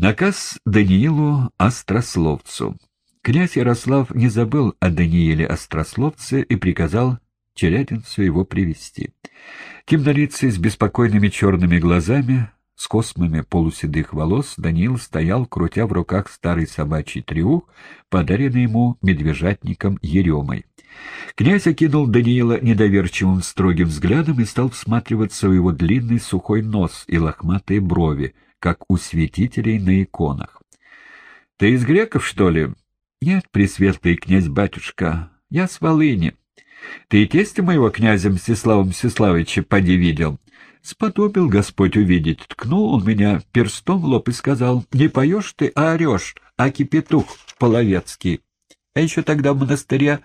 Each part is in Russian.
Наказ Даниилу Острословцу. Князь Ярослав не забыл о Данииле Острословце и приказал Челядинцу его привести. Темнолицый с беспокойными черными глазами, с космами полуседых волос, Даниил стоял, крутя в руках старый собачий триух, подаренный ему медвежатником Еремой. Князь окинул Даниила недоверчивым строгим взглядом и стал всматриваться в его длинный сухой нос и лохматые брови, как у святителей на иконах. — Ты из греков, что ли? — Нет, пресветлый князь-батюшка, я с Волыни. Ты и тестя моего князя Мстислава Мстиславича поди видел? Сподобил Господь увидеть. Ткнул он меня перстом в лоб и сказал, не поешь ты, а орешь, а кипетух половецкий. А еще тогда в монастыре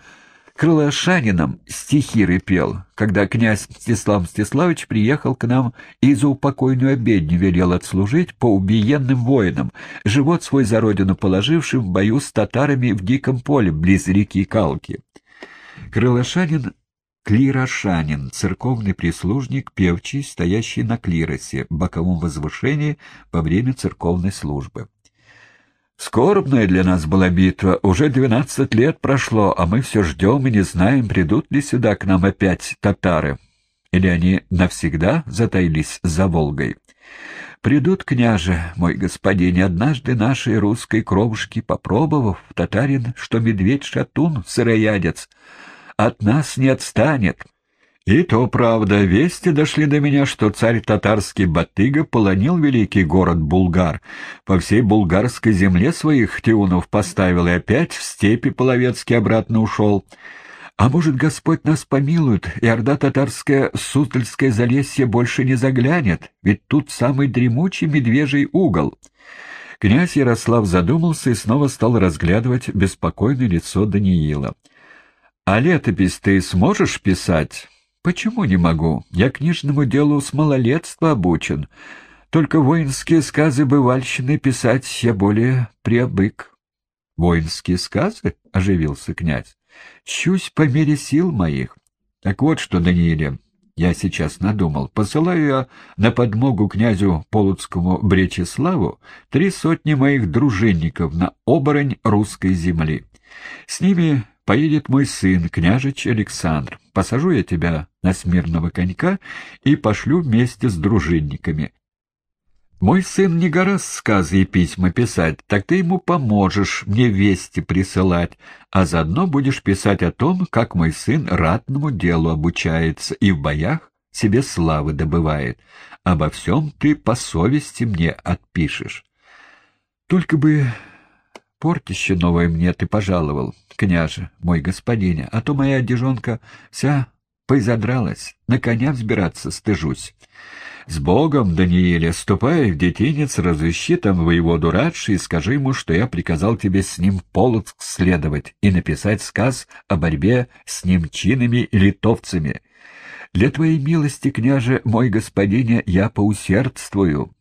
Крылошанином стихи рыпел, когда князь Мстислав Мстиславич приехал к нам и за упокойную обедню велел отслужить по убиенным воинам, живот свой за родину положившим в бою с татарами в диком поле близ реки Калки. Крылошанин Клирошанин, церковный прислужник, певчий, стоящий на клиросе, боковом возвышении во время церковной службы. Скорбная для нас была битва. Уже двенадцать лет прошло, а мы все ждем и не знаем, придут ли сюда к нам опять татары. Или они навсегда затаились за Волгой. Придут, княже, мой господин, однажды нашей русской кровушки попробовав, татарин, что медведь-шатун, сыроядец, от нас не отстанет. И то правда, вести дошли до меня, что царь татарский Батыга полонил великий город Булгар, по всей булгарской земле своих тиунов поставил и опять в степи половецкий обратно ушел. А может, Господь нас помилует, и орда татарская Суздальское залесье больше не заглянет, ведь тут самый дремучий медвежий угол. Князь Ярослав задумался и снова стал разглядывать беспокойное лицо Даниила. — А летопись ты сможешь писать? «Почему не могу? Я книжному делу с малолетства обучен. Только воинские сказы бывальщины писать я более приобык». «Воинские сказы?» — оживился князь. «Чусь по мере сил моих. Так вот что, Данииле, я сейчас надумал. Посылаю я на подмогу князю Полоцкому Бречеславу три сотни моих дружинников на оборонь русской земли. С ними поедет мой сын, княжич Александр. Посажу я тебя на смирного конька и пошлю вместе с дружинниками. Мой сын не гораст сказы и письма писать, так ты ему поможешь мне вести присылать, а заодно будешь писать о том, как мой сын ратному делу обучается и в боях себе славы добывает. Обо всем ты по совести мне отпишешь. Только бы портище новое мне ты пожаловал, княже, мой господине, а то моя одежонка вся поизодралась, на коня взбираться стыжусь. С Богом, Данииле, ступай в детинец, разыщи там воеводу Радши и скажи ему, что я приказал тебе с ним Полоцк следовать и написать сказ о борьбе с немчинами и литовцами. Для твоей милости, княже, мой господине, я поусердствую,